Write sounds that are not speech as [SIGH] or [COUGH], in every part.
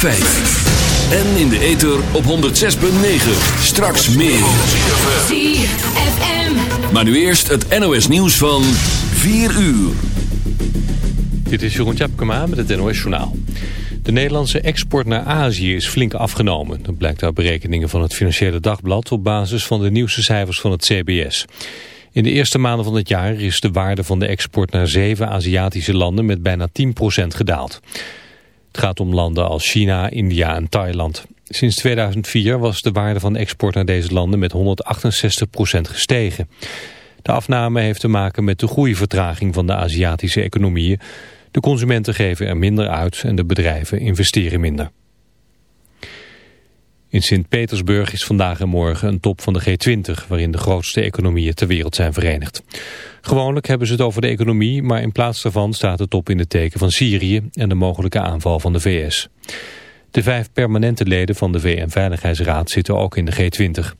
104.5. En in de ether op 106.9. Straks meer. ZFM. Maar nu eerst het NOS nieuws van 4 uur. Dit is Jeroen Tjepkema met het NOS Journaal. De Nederlandse export naar Azië is flink afgenomen. Dat blijkt uit berekeningen van het Financiële Dagblad... op basis van de nieuwste cijfers van het CBS. In de eerste maanden van het jaar is de waarde van de export naar zeven Aziatische landen met bijna 10% gedaald. Gaat om landen als China, India en Thailand. Sinds 2004 was de waarde van export naar deze landen met 168% gestegen. De afname heeft te maken met de groeivertraging van de Aziatische economieën. De consumenten geven er minder uit en de bedrijven investeren minder. In Sint-Petersburg is vandaag en morgen een top van de G20... waarin de grootste economieën ter wereld zijn verenigd. Gewoonlijk hebben ze het over de economie... maar in plaats daarvan staat de top in het teken van Syrië... en de mogelijke aanval van de VS. De vijf permanente leden van de VN-veiligheidsraad zitten ook in de G20.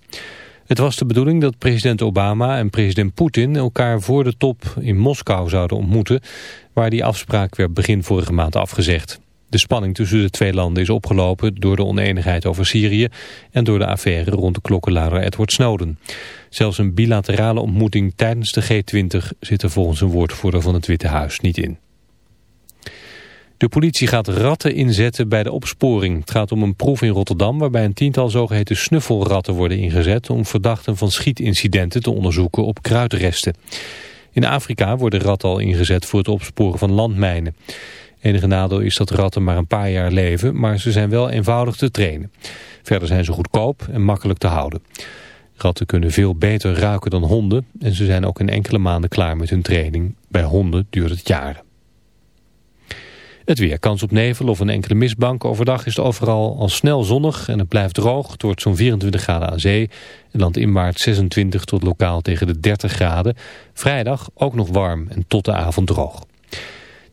Het was de bedoeling dat president Obama en president Poetin... elkaar voor de top in Moskou zouden ontmoeten... waar die afspraak werd begin vorige maand afgezegd. De spanning tussen de twee landen is opgelopen door de oneenigheid over Syrië en door de affaire rond de klokkenluider Edward Snowden. Zelfs een bilaterale ontmoeting tijdens de G20 zit er volgens een woordvoerder van het Witte Huis niet in. De politie gaat ratten inzetten bij de opsporing. Het gaat om een proef in Rotterdam waarbij een tiental zogeheten snuffelratten worden ingezet om verdachten van schietincidenten te onderzoeken op kruidresten. In Afrika worden ratten al ingezet voor het opsporen van landmijnen. Enige nadeel is dat ratten maar een paar jaar leven, maar ze zijn wel eenvoudig te trainen. Verder zijn ze goedkoop en makkelijk te houden. Ratten kunnen veel beter ruiken dan honden en ze zijn ook in enkele maanden klaar met hun training. Bij honden duurt het jaren. Het weer, kans op nevel of een enkele mistbank. Overdag is het overal al snel zonnig en het blijft droog. Het wordt zo'n 24 graden aan zee. En landinwaarts 26 tot lokaal tegen de 30 graden. Vrijdag ook nog warm en tot de avond droog.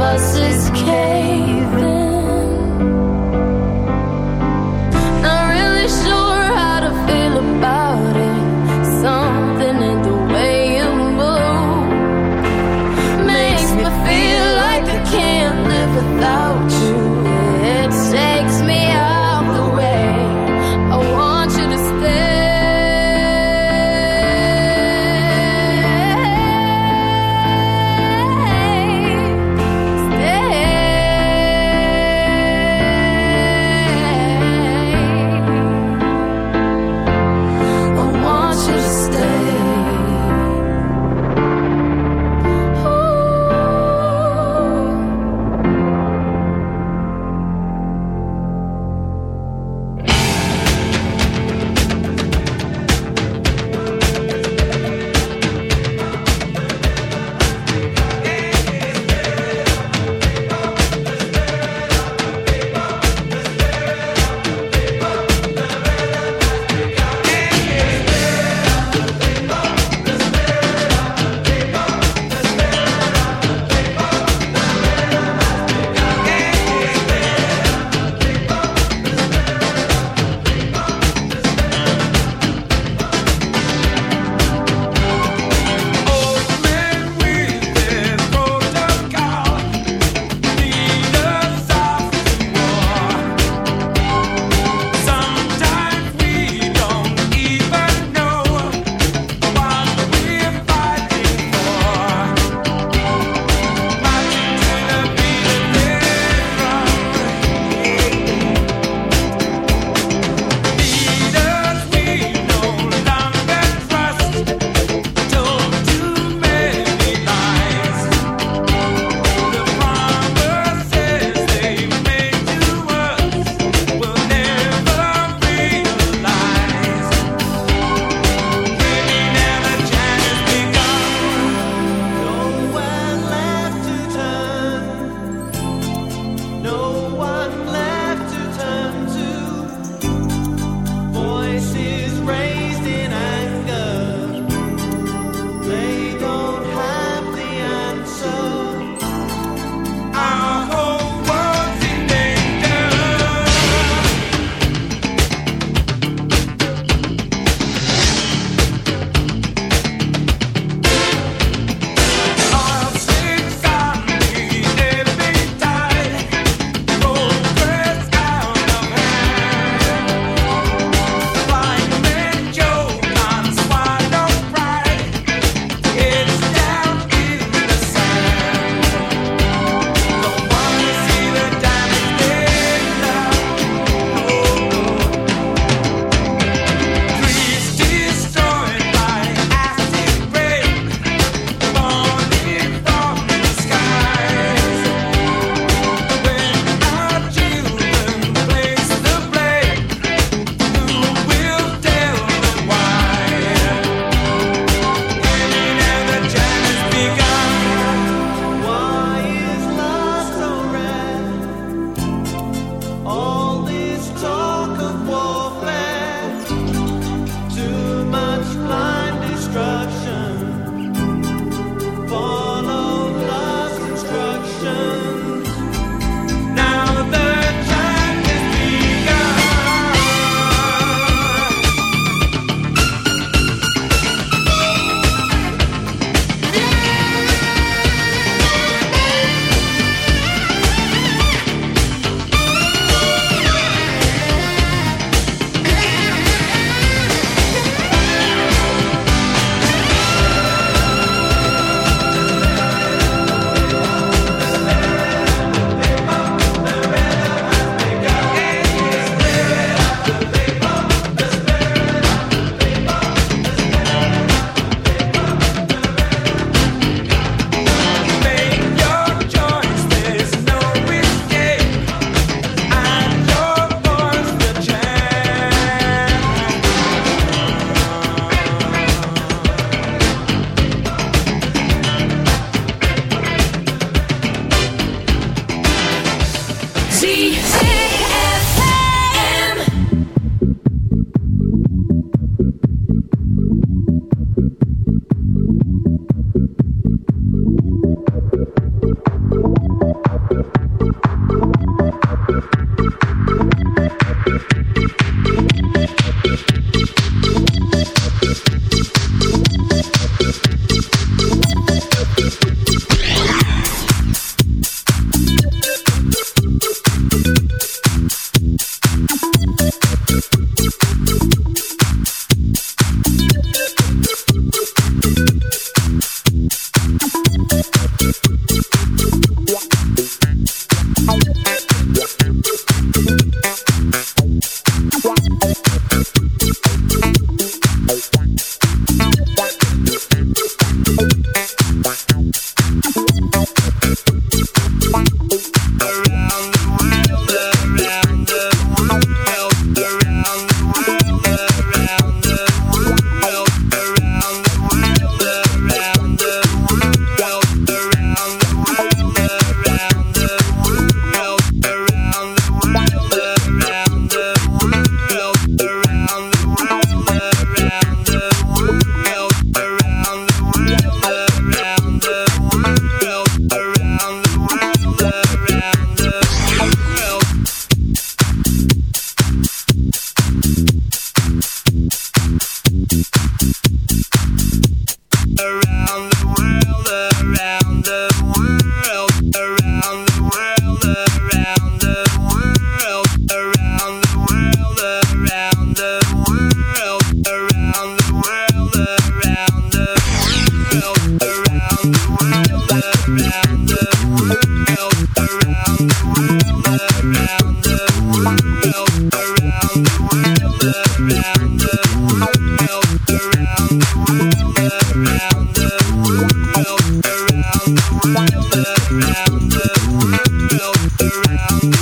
Us is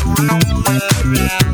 around the.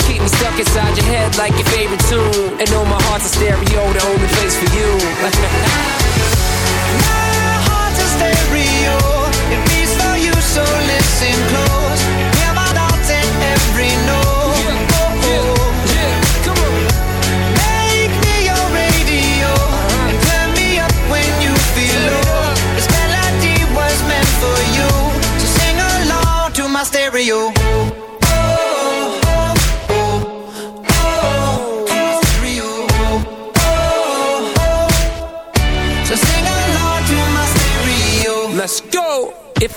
Me stuck inside your head like your favorite tune. And know my heart's a stereo, the only place for you. [LAUGHS] my heart's a stereo, it beats for you, so listen close. Hear my thoughts in every note. Yeah, oh, oh. yeah, come on. Make me your radio, uh-huh. and turn me up when you feel low. This melody was meant for you, so sing along to my stereo.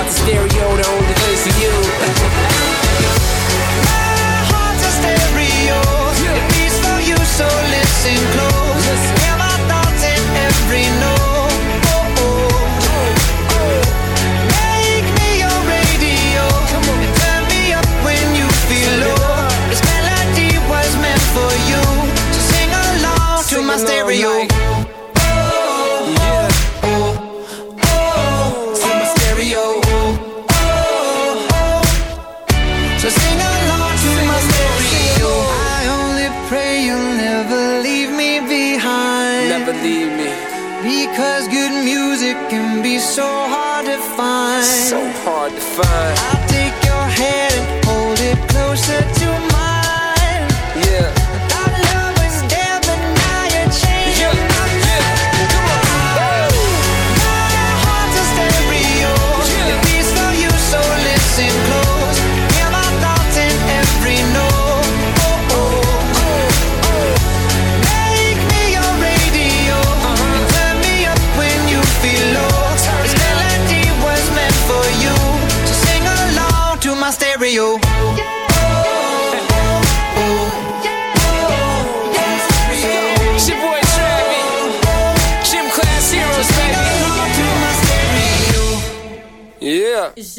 heart's a stereo, the only place for you. my heart's a stereo, it beats for you, so listen close. fine.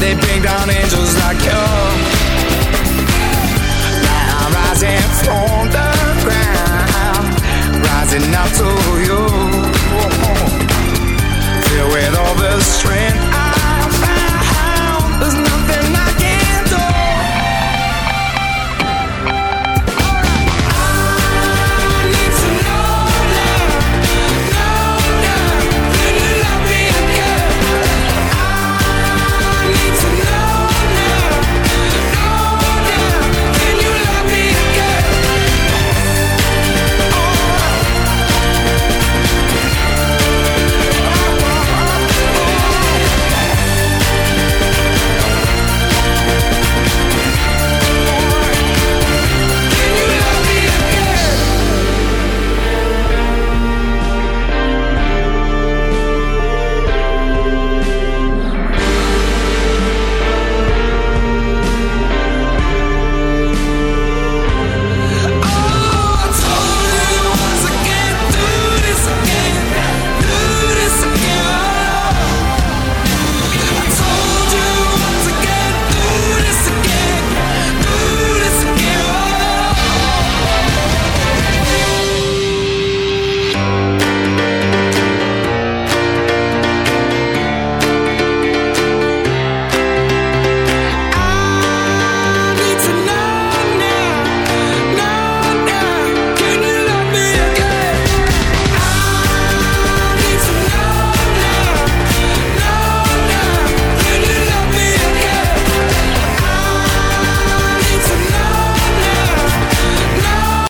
they bring down angels like you.